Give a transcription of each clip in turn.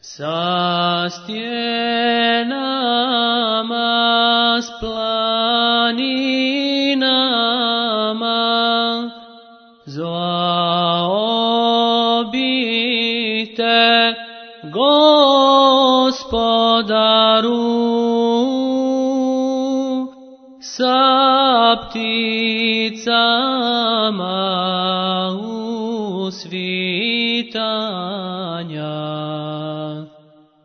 Sa stjenama, s planinama, zvao bih te, gospodaru, sa pticama usvitanja.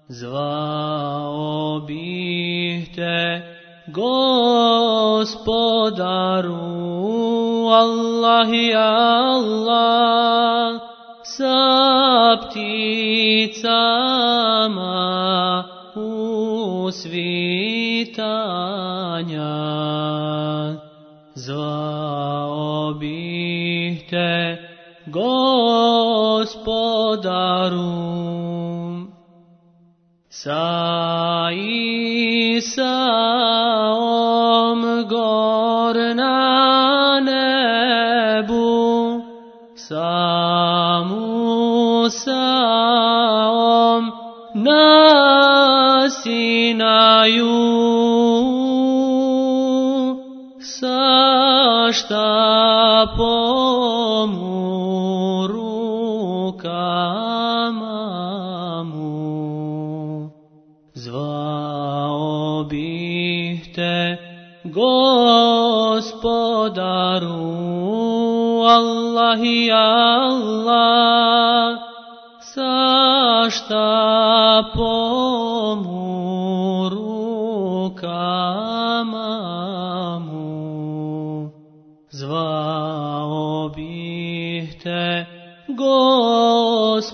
Zvao bih te, gospodaru, Allah ja Allah, sa pticama usvitanja. Zvao bih te, gospodaru, sa Isaom gor na nebu, sa Musaom na Sinaju, sa štapom gospodaru, Allah i Allah, sa štapom u rukama mu. Zvao bih te, gospodaru,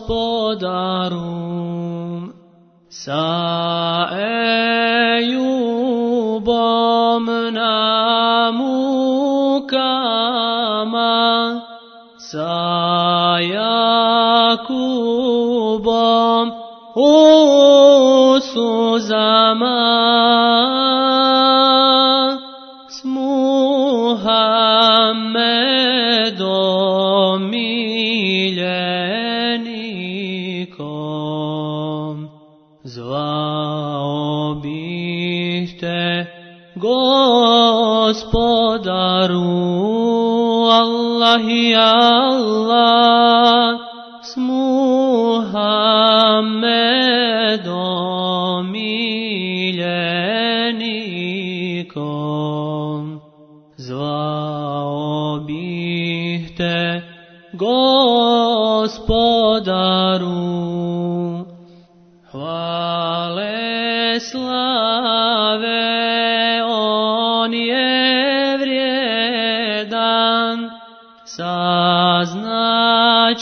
sa Ejubom na mukama, sa Jakubom u suzama, s Muhammedom gospodaru, Allah i Allah, s Muhammedom miljenikom. Zvao bih te, gospodaru, hvale slave,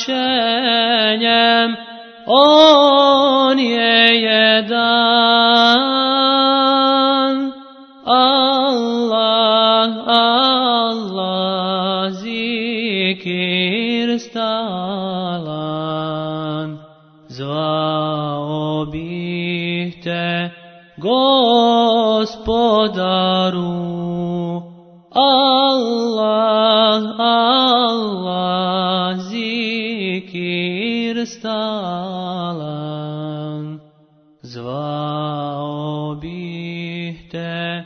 značenjem, on je jedan. Allah, Allah, zikir stalan, zvao bih te, gospodaru, Allah, zikir stalan, zvao bih te.